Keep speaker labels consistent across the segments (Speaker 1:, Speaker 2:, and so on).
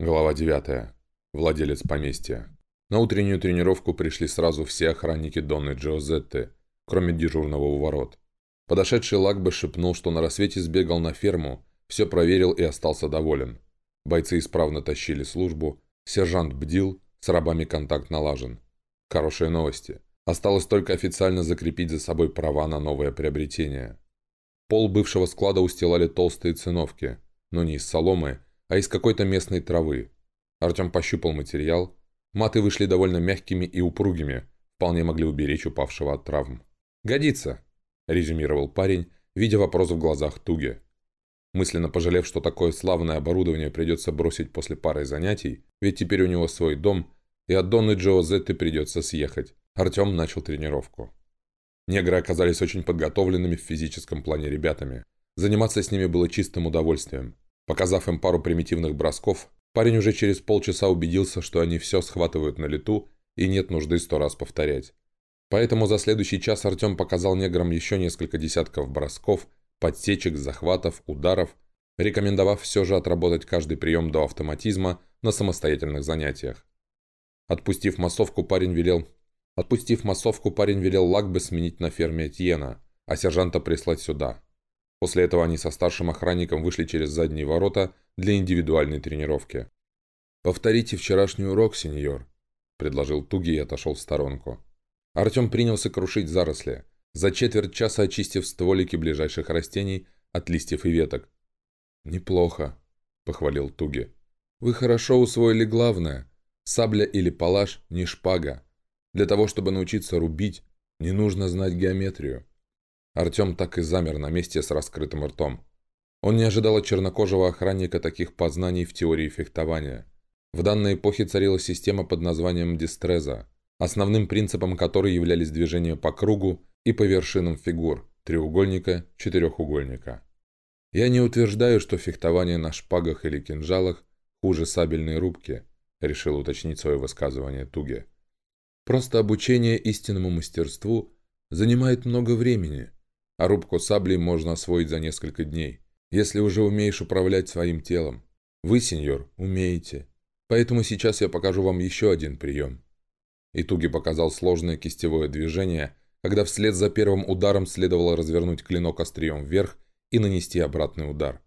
Speaker 1: Глава 9. Владелец поместья. На утреннюю тренировку пришли сразу все охранники Донны Джозетты, кроме дежурного у ворот. Подошедший Лакбе шепнул, что на рассвете сбегал на ферму, все проверил и остался доволен. Бойцы исправно тащили службу, сержант бдил, с рабами контакт налажен. Хорошие новости. Осталось только официально закрепить за собой права на новое приобретение. Пол бывшего склада устилали толстые циновки, но не из соломы, а из какой-то местной травы. Артем пощупал материал. Маты вышли довольно мягкими и упругими, вполне могли уберечь упавшего от травм. «Годится», – резюмировал парень, видя вопрос в глазах Туги. Мысленно пожалев, что такое славное оборудование придется бросить после пары занятий, ведь теперь у него свой дом, и от Донны Джоозетты придется съехать, Артем начал тренировку. Негры оказались очень подготовленными в физическом плане ребятами. Заниматься с ними было чистым удовольствием. Показав им пару примитивных бросков, парень уже через полчаса убедился, что они все схватывают на лету и нет нужды сто раз повторять. Поэтому за следующий час Артем показал неграм еще несколько десятков бросков, подсечек, захватов, ударов, рекомендовав все же отработать каждый прием до автоматизма на самостоятельных занятиях. Отпустив массовку, парень велел... Отпустив массовку, парень велел Лакбе сменить на ферме Этьена, а сержанта прислать сюда. После этого они со старшим охранником вышли через задние ворота для индивидуальной тренировки. «Повторите вчерашний урок, сеньор», – предложил Туги и отошел в сторонку. Артем принялся крушить заросли, за четверть часа очистив стволики ближайших растений от листьев и веток. «Неплохо», – похвалил Туги. «Вы хорошо усвоили главное. Сабля или палаш – не шпага. Для того, чтобы научиться рубить, не нужно знать геометрию. Артем так и замер на месте с раскрытым ртом. Он не ожидал от чернокожего охранника таких познаний в теории фехтования. В данной эпохе царила система под названием дистреза, основным принципом которой являлись движения по кругу и по вершинам фигур – треугольника, четырехугольника. «Я не утверждаю, что фехтование на шпагах или кинжалах хуже сабельной рубки», – решил уточнить свое высказывание Туге. «Просто обучение истинному мастерству занимает много времени – а рубку саблей можно освоить за несколько дней, если уже умеешь управлять своим телом. Вы, сеньор, умеете. Поэтому сейчас я покажу вам еще один прием. Итуги показал сложное кистевое движение, когда вслед за первым ударом следовало развернуть клинок острием вверх и нанести обратный удар.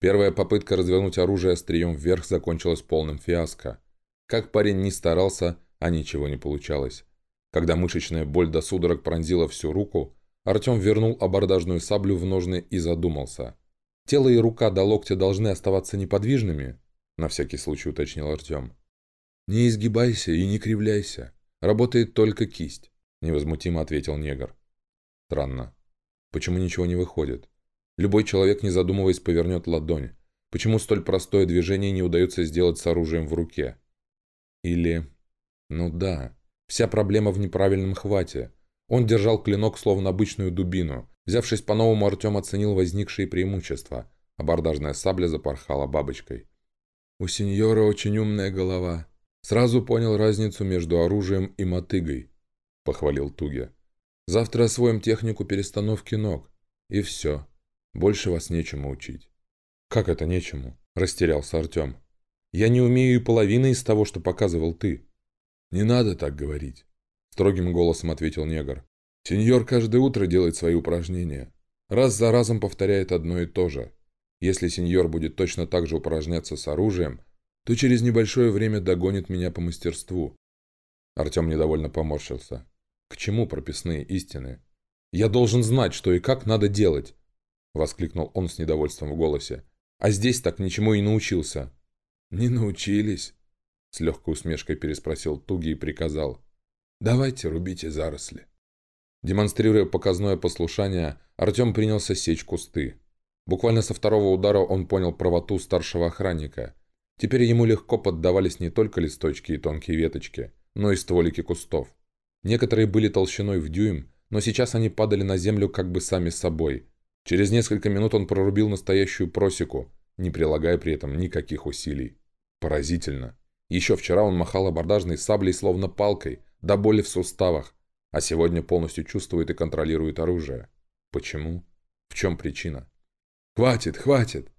Speaker 1: Первая попытка развернуть оружие острием вверх закончилась полным фиаско. Как парень не старался, а ничего не получалось. Когда мышечная боль до судорог пронзила всю руку, Артем вернул абордажную саблю в ножны и задумался. «Тело и рука до локтя должны оставаться неподвижными?» На всякий случай уточнил Артем. «Не изгибайся и не кривляйся. Работает только кисть», невозмутимо ответил негр. «Странно. Почему ничего не выходит? Любой человек, не задумываясь, повернет ладонь. Почему столь простое движение не удается сделать с оружием в руке? Или... Ну да, вся проблема в неправильном хвате. Он держал клинок словно обычную дубину. Взявшись по-новому, Артем оценил возникшие преимущества. Абордажная сабля запорхала бабочкой. «У сеньора очень умная голова. Сразу понял разницу между оружием и мотыгой», — похвалил Туге. «Завтра освоим технику перестановки ног. И все. Больше вас нечему учить». «Как это нечему?» – растерялся Артем. «Я не умею и половины из того, что показывал ты». «Не надо так говорить. Строгим голосом ответил негр. Сеньор каждое утро делает свои упражнения. Раз за разом повторяет одно и то же. Если сеньор будет точно так же упражняться с оружием, то через небольшое время догонит меня по мастерству. Артем недовольно поморщился. К чему прописные истины? Я должен знать, что и как надо делать, воскликнул он с недовольством в голосе. А здесь так ничему и научился. Не научились? С легкой усмешкой переспросил Туги и приказал. «Давайте рубите заросли». Демонстрируя показное послушание, Артем принялся сечь кусты. Буквально со второго удара он понял правоту старшего охранника. Теперь ему легко поддавались не только листочки и тонкие веточки, но и стволики кустов. Некоторые были толщиной в дюйм, но сейчас они падали на землю как бы сами собой. Через несколько минут он прорубил настоящую просеку, не прилагая при этом никаких усилий. Поразительно. Еще вчера он махал абордажной саблей словно палкой – до боли в суставах, а сегодня полностью чувствует и контролирует оружие. Почему? В чем причина? «Хватит, хватит!»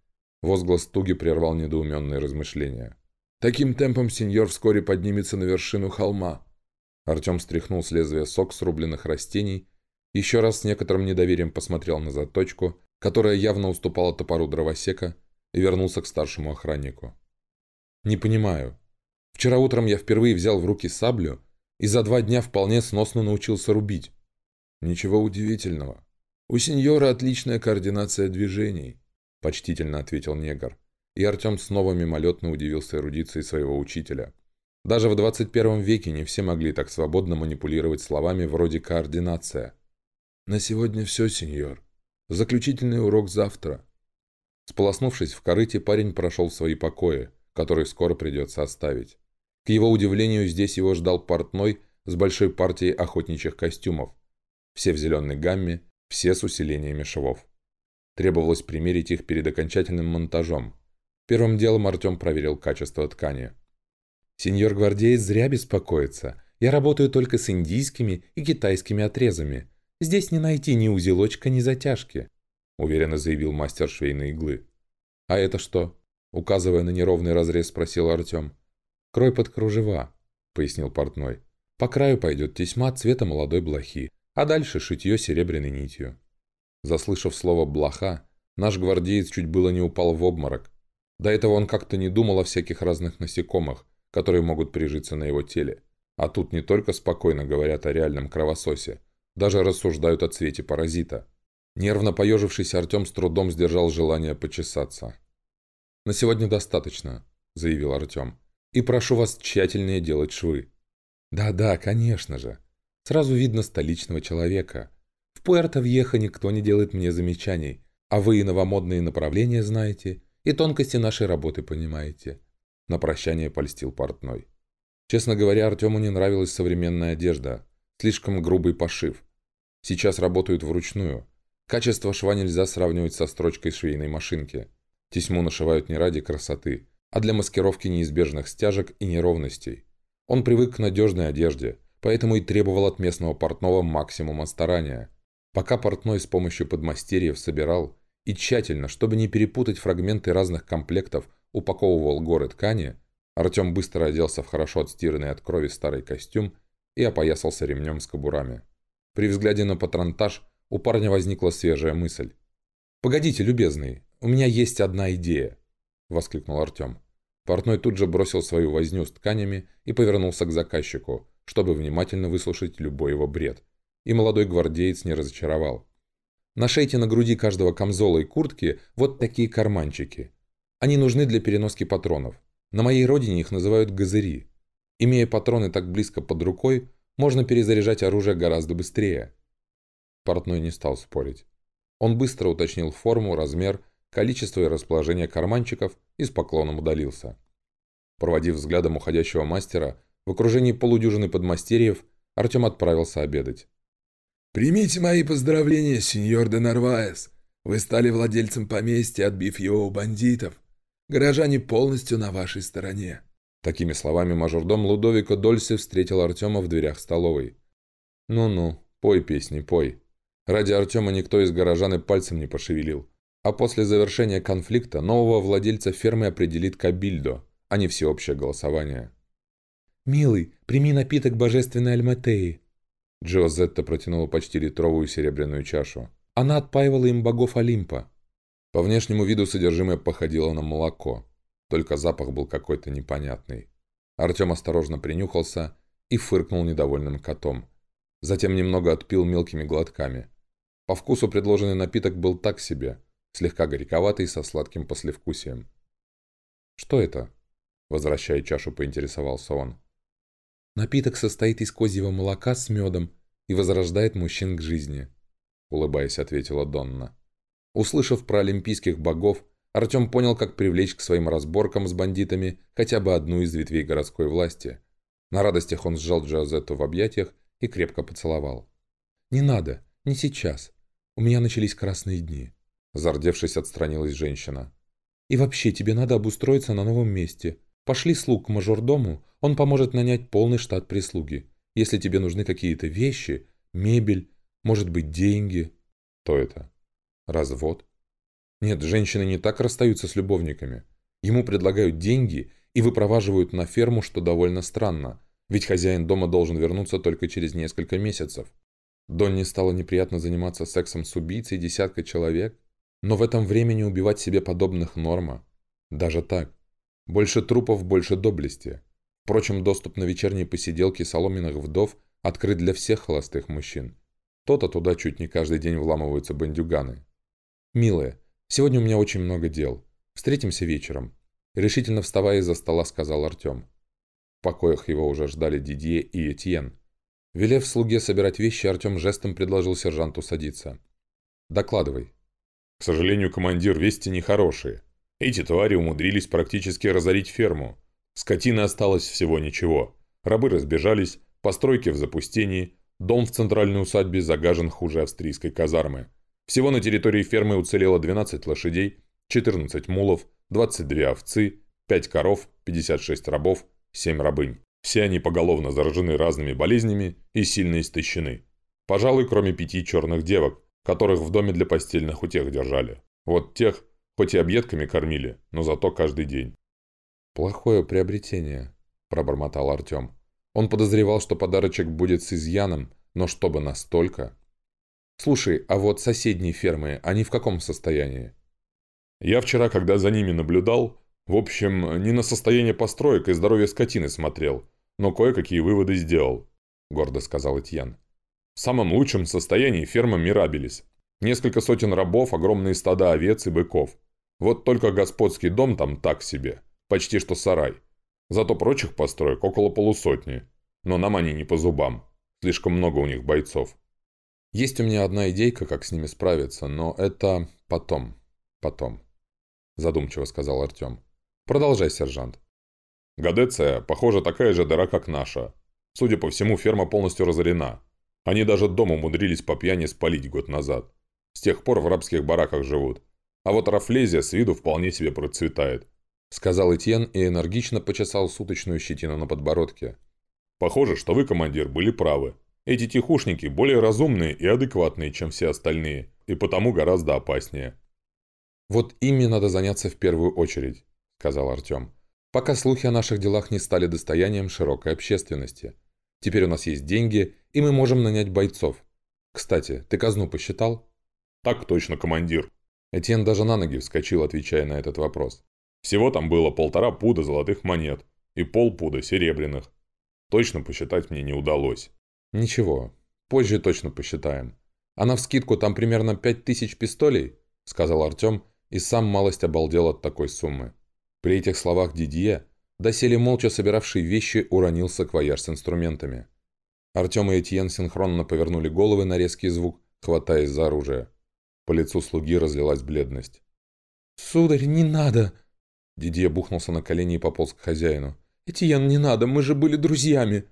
Speaker 1: Возглас Туги прервал недоуменные размышления. Таким темпом сеньор вскоре поднимется на вершину холма». Артем стряхнул с лезвия сок срубленных растений, еще раз с некоторым недоверием посмотрел на заточку, которая явно уступала топору дровосека, и вернулся к старшему охраннику. «Не понимаю. Вчера утром я впервые взял в руки саблю и за два дня вполне сносно научился рубить. Ничего удивительного. У сеньора отличная координация движений», – почтительно ответил негр. И Артем снова мимолетно удивился эрудиции своего учителя. Даже в 21 веке не все могли так свободно манипулировать словами вроде «координация». «На сегодня все, сеньор. Заключительный урок завтра». Сполоснувшись в корыте, парень прошел в свои покои, которые скоро придется оставить. К его удивлению, здесь его ждал портной с большой партией охотничьих костюмов. Все в зеленой гамме, все с усилениями швов. Требовалось примерить их перед окончательным монтажом. Первым делом Артем проверил качество ткани. «Сеньор гвардеец зря беспокоится. Я работаю только с индийскими и китайскими отрезами. Здесь не найти ни узелочка, ни затяжки. – уверенно заявил мастер швейной иглы. «А это что?» – указывая на неровный разрез, спросил Артем. «Крой под кружева», – пояснил портной. «По краю пойдет тесьма цвета молодой блохи, а дальше шитье серебряной нитью». Заслышав слово «блоха», наш гвардеец чуть было не упал в обморок. До этого он как-то не думал о всяких разных насекомых, которые могут прижиться на его теле. А тут не только спокойно говорят о реальном кровососе, даже рассуждают о цвете паразита – Нервно поежившись, Артем с трудом сдержал желание почесаться. «На сегодня достаточно», – заявил Артем. «И прошу вас тщательнее делать швы». «Да-да, конечно же. Сразу видно столичного человека. В Пуэрто-Вьехо никто не делает мне замечаний, а вы и новомодные направления знаете, и тонкости нашей работы понимаете». На прощание польстил портной. Честно говоря, Артему не нравилась современная одежда, слишком грубый пошив. Сейчас работают вручную – Качество шва нельзя сравнивать со строчкой швейной машинки. Тесьму нашивают не ради красоты, а для маскировки неизбежных стяжек и неровностей. Он привык к надежной одежде, поэтому и требовал от местного портного максимума старания. Пока портной с помощью подмастерьев собирал и тщательно, чтобы не перепутать фрагменты разных комплектов, упаковывал горы ткани, Артем быстро оделся в хорошо отстиранный от крови старый костюм и опоясался ремнем с кобурами. При взгляде на патронтаж у парня возникла свежая мысль. «Погодите, любезный, у меня есть одна идея», – воскликнул Артем. Портной тут же бросил свою возню с тканями и повернулся к заказчику, чтобы внимательно выслушать любой его бред. И молодой гвардеец не разочаровал. Нашейте на груди каждого камзола и куртки вот такие карманчики. Они нужны для переноски патронов. На моей родине их называют газыри. Имея патроны так близко под рукой, можно перезаряжать оружие гораздо быстрее. Портной не стал спорить. Он быстро уточнил форму, размер, количество и расположение карманчиков и с поклоном удалился. Проводив взглядом уходящего мастера, в окружении полудюжины подмастерьев, Артем отправился обедать.
Speaker 2: «Примите мои поздравления, сеньор де Нарваес. Вы стали владельцем поместья, отбив его у бандитов. Горожане полностью на вашей стороне».
Speaker 1: Такими словами мажордом Лудовико Дольсе встретил Артема в дверях столовой. «Ну-ну, пой песни, пой», Ради Артема никто из горожан и пальцем не пошевелил. А после завершения конфликта нового владельца фермы определит Кабильдо, а не всеобщее голосование.
Speaker 3: «Милый, прими напиток божественной Альматеи».
Speaker 1: Джозетта протянула почти литровую серебряную чашу.
Speaker 3: Она отпаивала им богов Олимпа.
Speaker 1: По внешнему виду содержимое походило на молоко, только запах был какой-то непонятный. Артем осторожно принюхался и фыркнул недовольным котом. Затем немного отпил мелкими глотками. По вкусу предложенный напиток был так себе, слегка горьковатый со сладким послевкусием. «Что это?» Возвращая чашу, поинтересовался он.
Speaker 3: «Напиток состоит из козьего молока с медом и возрождает мужчин к жизни», улыбаясь, ответила Донна. Услышав про олимпийских богов, Артем понял, как привлечь к своим разборкам с бандитами хотя бы одну из ветвей городской власти. На радостях он сжал Джозетту в объятиях и крепко поцеловал. «Не надо, не сейчас. У меня начались красные дни».
Speaker 1: Зардевшись, отстранилась женщина.
Speaker 3: «И вообще, тебе надо обустроиться на новом месте. Пошли слуг к мажордому, он поможет нанять полный штат прислуги. Если тебе нужны какие-то вещи, мебель, может быть, деньги».
Speaker 1: «Кто это? Развод?» «Нет, женщины не так расстаются с любовниками. Ему предлагают деньги
Speaker 3: и выпроваживают на ферму, что довольно странно, ведь хозяин дома должен вернуться только через несколько месяцев. Донни стало неприятно заниматься сексом с убийцей десятка человек, но в этом времени убивать себе подобных норма. Даже так. Больше трупов, больше доблести. Впрочем, доступ на вечерние посиделки соломенных вдов открыт для всех холостых мужчин. То-то туда чуть не каждый день вламываются бандюганы. «Милая, сегодня у меня очень много дел. Встретимся вечером», — решительно вставая из-за стола, сказал Артем. В покоях его уже ждали Дидье и Этьен. Велев слуге собирать вещи, Артем жестом предложил сержанту садиться. «Докладывай».
Speaker 1: «К сожалению, командир, вести нехорошие. Эти твари умудрились практически разорить ферму. Скотины осталось всего ничего. Рабы разбежались, постройки в запустении, дом в центральной усадьбе загажен хуже австрийской казармы. Всего на территории фермы уцелело 12 лошадей, 14 мулов, 22 овцы, 5 коров, 56 рабов, 7 рабынь. Все они поголовно заражены разными болезнями и сильно истощены. Пожалуй, кроме пяти черных девок, которых в доме для постельных утех держали. Вот тех, хоть и объедками кормили, но зато каждый день.
Speaker 3: «Плохое приобретение», – пробормотал Артем. Он подозревал, что подарочек будет с изъяном, но чтобы настолько... «Слушай, а вот соседние фермы, они в каком состоянии?»
Speaker 1: «Я вчера, когда за ними наблюдал, в общем, не на состояние построек и здоровье скотины смотрел, но кое-какие выводы сделал», – гордо сказал Этьян. «В самом лучшем состоянии ферма Мирабелис. Несколько сотен рабов, огромные стада овец и быков. Вот только господский дом там так себе, почти что сарай. Зато прочих построек около полусотни. Но нам они не по зубам. Слишком много у них бойцов.
Speaker 3: Есть у меня одна идейка, как с ними справиться, но это потом. Потом. Задумчиво сказал Артем. Продолжай, сержант.
Speaker 1: Гадеция, похоже, такая же дыра, как наша. Судя по всему, ферма полностью разорена. Они даже дом умудрились по пьяни спалить год назад. С тех пор в рабских бараках живут. А вот Рафлезия с виду вполне себе процветает.
Speaker 3: Сказал Этьен и энергично почесал суточную щетину на подбородке.
Speaker 1: Похоже, что вы, командир, были правы. Эти тихушники более разумные и адекватные, чем все остальные, и потому гораздо опаснее.
Speaker 3: «Вот ими надо заняться в первую очередь», — сказал Артем. «Пока слухи о наших делах не стали достоянием широкой общественности. Теперь у нас есть деньги, и мы можем нанять бойцов. Кстати, ты казну посчитал?»
Speaker 1: «Так точно, командир».
Speaker 3: Этьен даже на ноги вскочил, отвечая на этот вопрос.
Speaker 1: «Всего там было полтора пуда золотых монет и полпуда серебряных. Точно посчитать мне не удалось».
Speaker 3: «Ничего, позже точно посчитаем. А навскидку там примерно пять тысяч пистолей?» — сказал Артем, и сам малость обалдел от такой суммы. При этих словах Дидье, доселе молча собиравший вещи, уронил саквояж с инструментами. Артем и Этьен синхронно повернули головы на резкий звук, хватаясь за оружие. По лицу слуги разлилась бледность. «Сударь, не надо!» Дидье бухнулся на колени и пополз к хозяину. «Этьен, не надо, мы же были друзьями!»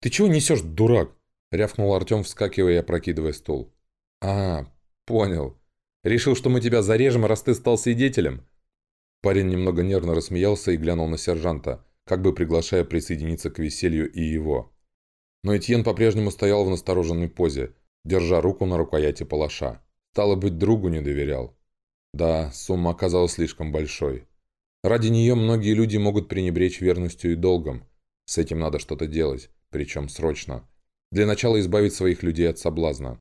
Speaker 3: «Ты чего несешь, дурак?» Рявкнул Артем, вскакивая и опрокидывая стул. «А, понял. Решил, что мы тебя зарежем, раз ты стал свидетелем?» Парень немного нервно рассмеялся и глянул на сержанта, как бы приглашая присоединиться к веселью и его. Но Этьен по-прежнему стоял в настороженной позе, держа руку на рукояти палаша. Стало быть, другу не доверял. Да, сумма оказалась слишком большой. Ради нее многие люди могут пренебречь верностью и долгом. С этим надо что-то делать, причем срочно. Для начала избавить своих людей от соблазна.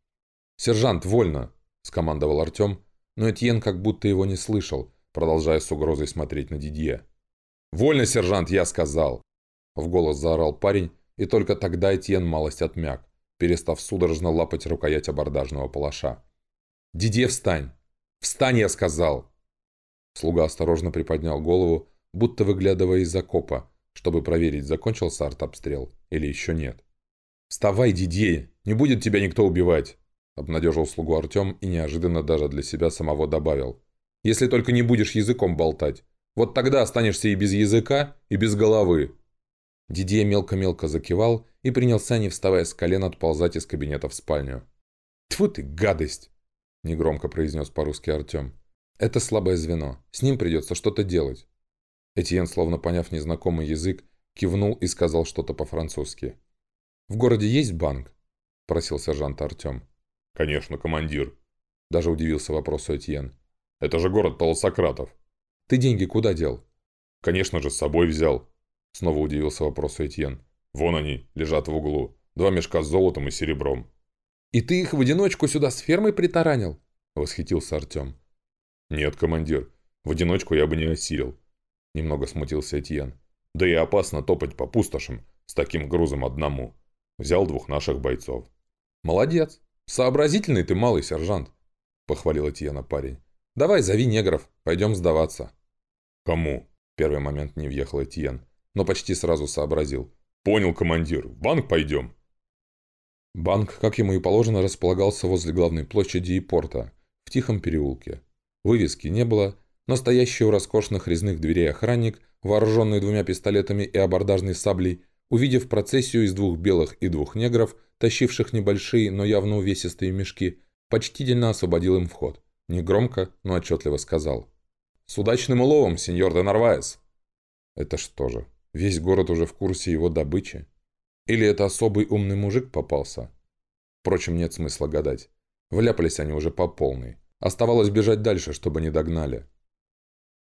Speaker 3: «Сержант, вольно!» – скомандовал Артем, но Этьен как будто его не слышал, продолжая с угрозой смотреть на Дидье. «Вольно, сержант, я сказал!» В голос заорал парень, и только тогда Этьен малость отмяк, перестав судорожно лапать рукоять абордажного палаша. «Дидье, встань! Встань, я сказал!» Слуга осторожно приподнял голову, будто выглядывая из окопа, чтобы проверить, закончился артобстрел или еще нет. «Вставай, Дидье! Не будет тебя никто убивать!» Обнадежил слугу Артем и неожиданно даже для себя самого добавил. «Если только не будешь языком болтать. Вот тогда останешься и без языка, и без головы». Дидье мелко-мелко закивал и принялся, не вставая с колен, отползать из кабинета в спальню. «Тьфу ты, гадость!» – негромко произнес по-русски Артем. «Это слабое звено. С ним придется что-то делать». Этьен, словно поняв незнакомый язык, кивнул и сказал что-то по-французски. «В городе есть банк?» – просил сержант Артем.
Speaker 1: «Конечно, командир», –
Speaker 3: даже удивился вопросу Этьен.
Speaker 1: «Это же город Толосократов».
Speaker 3: «Ты деньги куда дел?»
Speaker 1: «Конечно же, с собой взял», — снова удивился вопросу Этьен. «Вон они, лежат в углу. Два мешка с золотом и серебром».
Speaker 3: «И ты их в одиночку сюда с фермой притаранил?» — восхитился Артем.
Speaker 1: «Нет, командир, в одиночку я бы не осилил», — немного смутился Этьен. «Да и опасно топать по пустошам с таким грузом одному. Взял двух наших бойцов».
Speaker 3: «Молодец. Сообразительный ты малый сержант», — похвалил Этьена парень. «Давай зови негров, пойдем сдаваться».
Speaker 1: «Кому?» — первый момент не въехал Этьен, но почти сразу сообразил. «Понял, командир, в банк пойдем».
Speaker 3: Банк, как ему и положено, располагался возле главной площади и порта, в тихом переулке. Вывески не было, но стоящий у роскошных резных дверей охранник, вооруженный двумя пистолетами и абордажной саблей, увидев процессию из двух белых и двух негров, тащивших небольшие, но явно увесистые мешки, почтительно освободил им вход. Негромко, но отчетливо сказал.
Speaker 1: «С удачным уловом, сеньор де Нарваес!»
Speaker 3: Это что же, весь город уже в курсе его добычи? Или это особый умный мужик попался? Впрочем, нет смысла гадать. Вляпались они уже по полной. Оставалось бежать дальше, чтобы не догнали.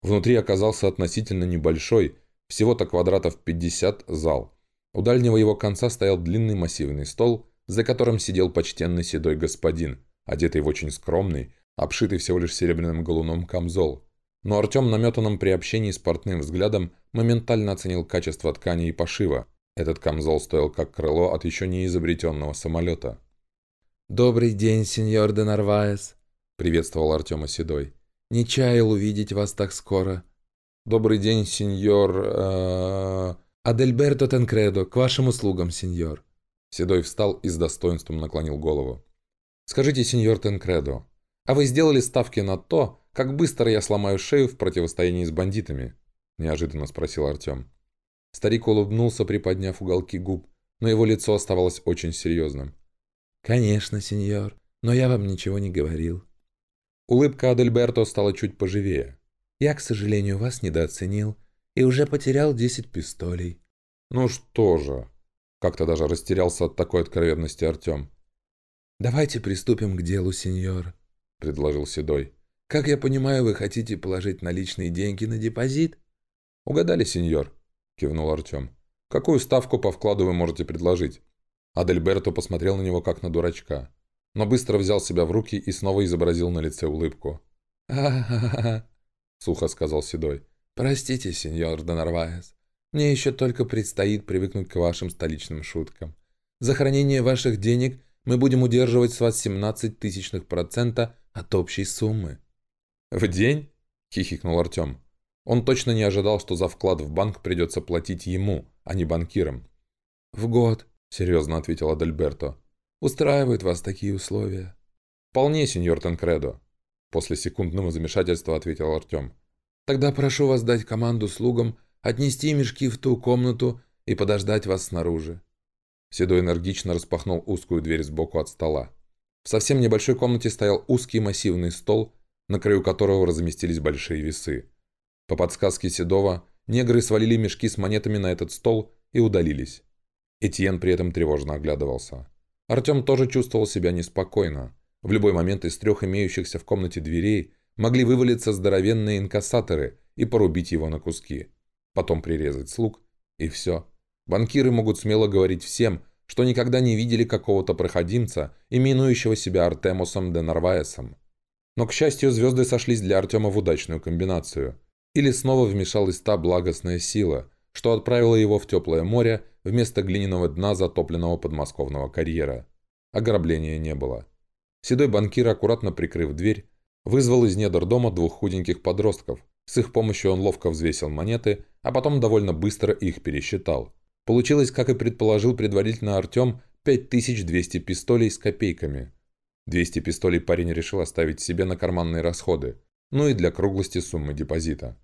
Speaker 3: Внутри оказался относительно небольшой, всего-то квадратов 50 зал. У дальнего его конца стоял длинный массивный стол, за которым сидел почтенный седой господин, одетый в очень скромный, обшитый всего лишь серебряным галуном камзол. Но Артем, наметанным при общении с портным взглядом, моментально оценил качество ткани и пошива. Этот камзол стоил как крыло от еще не изобретенного самолета.
Speaker 2: «Добрый день, сеньор де Нарваес»,
Speaker 3: приветствовал Артема Седой.
Speaker 2: «Не чаял увидеть вас так скоро».
Speaker 3: «Добрый день, сеньор...» э...
Speaker 2: «Адельберто Тенкредо, к вашим услугам, сеньор».
Speaker 3: Седой встал и с достоинством наклонил голову. «Скажите, сеньор Тенкредо, а вы сделали ставки на то, как быстро я сломаю шею в противостоянии с бандитами?» Неожиданно спросил Артем. Старик улыбнулся, приподняв уголки губ, но его лицо оставалось очень серьезным.
Speaker 2: «Конечно, сеньор, но я вам ничего не говорил.
Speaker 3: Улыбка Адельберто стала чуть поживее.
Speaker 2: «Я, к сожалению, вас недооценил и уже потерял десять пистолей».
Speaker 3: «Ну что же?» Как-то даже растерялся от такой откровенности Артем.
Speaker 2: «Давайте приступим к делу, сеньор», — предложил Седой. «Как я понимаю, вы хотите положить наличные деньги на депозит?»
Speaker 3: «Угадали, сеньор», — кивнул Артем. «Какую ставку по вкладу вы можете предложить?» Адельберто посмотрел на него как на дурачка но быстро взял себя в руки и снова изобразил на лице улыбку.
Speaker 2: «А-ха-ха-ха», —
Speaker 3: сухо сказал Седой.
Speaker 2: «Простите, сеньор Донарваес, мне еще только предстоит привыкнуть к вашим столичным шуткам. За хранение ваших денег мы будем удерживать с вас 17 тысячных процента от общей суммы».
Speaker 3: «В день?» — хихикнул Артем. Он точно не ожидал, что за вклад в банк придется платить ему, а не банкирам.
Speaker 2: «В год», —
Speaker 3: серьезно ответил Адальберто.
Speaker 2: Устраивают вас такие условия?»
Speaker 3: «Вполне, сеньор Танкредо», — после секундного замешательства ответил Артем.
Speaker 2: «Тогда прошу вас дать команду слугам отнести мешки в ту комнату и подождать вас снаружи».
Speaker 3: Седой энергично распахнул узкую дверь сбоку от стола. В совсем небольшой комнате стоял узкий массивный стол, на краю которого разместились большие весы. По подсказке Седова, негры свалили мешки с монетами на этот стол и удалились. Этьен при этом тревожно оглядывался. Артем тоже чувствовал себя неспокойно. В любой момент из трех имеющихся в комнате дверей могли вывалиться здоровенные инкассаторы и порубить его на куски. Потом прирезать слуг, и все. Банкиры могут смело говорить всем, что никогда не видели какого-то проходимца, именующего себя Артемосом де Нарваесом. Но, к счастью, звезды сошлись для Артема в удачную комбинацию. Или снова вмешалась та благостная сила, что отправила его в теплое море вместо глиняного дна затопленного подмосковного карьера. Ограбления не было. Седой банкир, аккуратно прикрыв дверь, вызвал из недр дома двух худеньких подростков. С их помощью он ловко взвесил монеты, а потом довольно быстро их пересчитал. Получилось, как и предположил предварительно Артем, 5200 пистолей с копейками. 200 пистолей парень решил оставить себе на карманные расходы, ну и для круглости суммы депозита.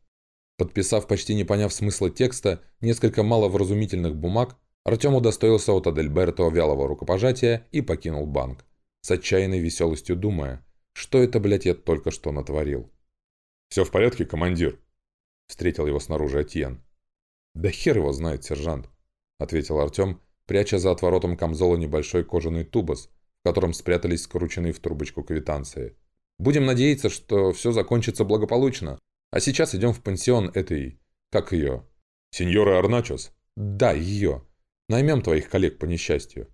Speaker 3: Подписав, почти не поняв смысла текста, несколько маловразумительных бумаг, Артем удостоился от Адельберто вялого рукопожатия и покинул банк, с отчаянной веселостью думая, что это, блядь, я только что натворил.
Speaker 1: «Все в порядке, командир?»
Speaker 3: – встретил его снаружи Атьен. «Да хер его знает, сержант», – ответил Артем, пряча за отворотом камзола небольшой кожаный тубус, в котором спрятались скрученные в трубочку квитанции. «Будем надеяться, что все закончится благополучно, а сейчас идем в пансион этой,
Speaker 1: Как ее? Сеньора Арначос?
Speaker 2: Да, ее. Наймем твоих коллег по несчастью.